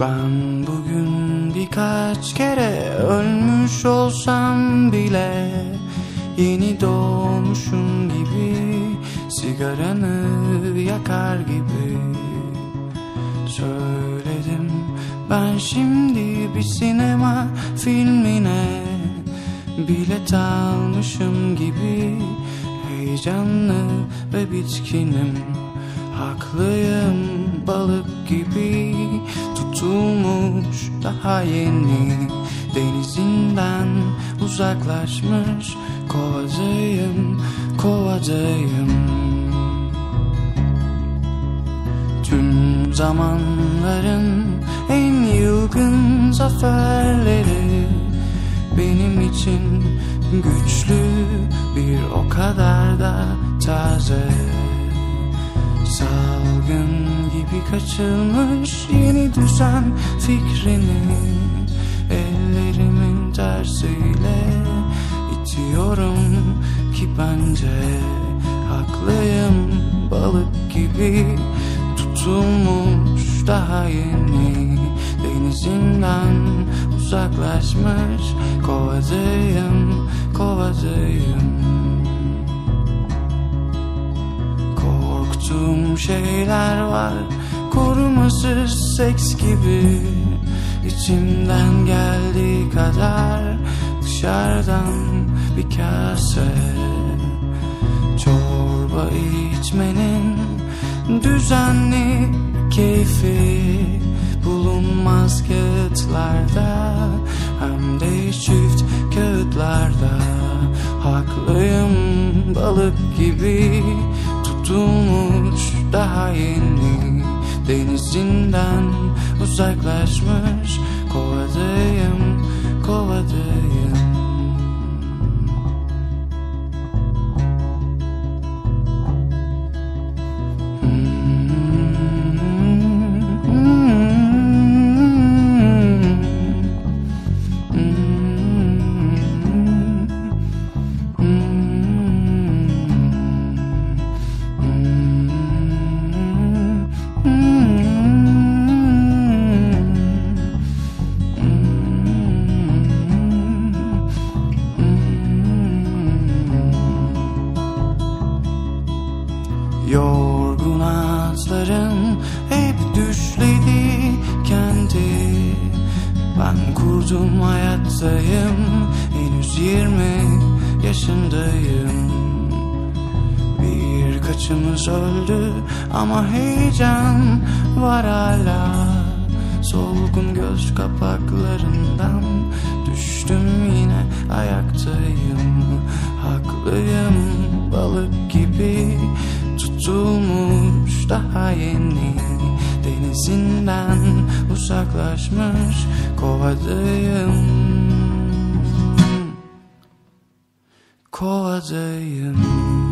Ben bugün birkaç kere ölmüş olsam bile Yeni doğmuşum gibi Sigaranı yakar gibi Söyledim. Ben şimdi bir sinema filmine Bilet almışım gibi Heyecanlı ve bitkinim Haklıyım balık gibi Tutulmuş daha yeni. Denizinden uzaklaşmış Kovadayım, kovadayım Tüm zamanların en yılgın zaferleri Benim için güçlü bir o kadar da taze Salgın gibi kaçılmış yeni düzen fikrini Ellerimin tersiyle itiyorum ki bence Haklıyım. Balık gibi tutulmuş daha yeni Denizinden uzaklaşmış kovadayım, şeyler var. Korumasız seks gibi İçimden geldiği kadar dışarıdan bir kase Çorba içmenin düzenli keyfi bulunmaz kağıtlarda hem de çift kağıtlarda. Haklıyım balık gibi tutulmuş daha yeni denizinden uzaklaşmış Ben kurdum hayattayım. Henüz yirmi yaşındayım. Birkaçımız öldü ama heyecan var hala. Solgun göz kapaklarından düştüm yine ayaktayım. Haklıyım balık gibi tutulmuş daha yeni Denizinden uzaklaşmış kovadayım. Kovadayım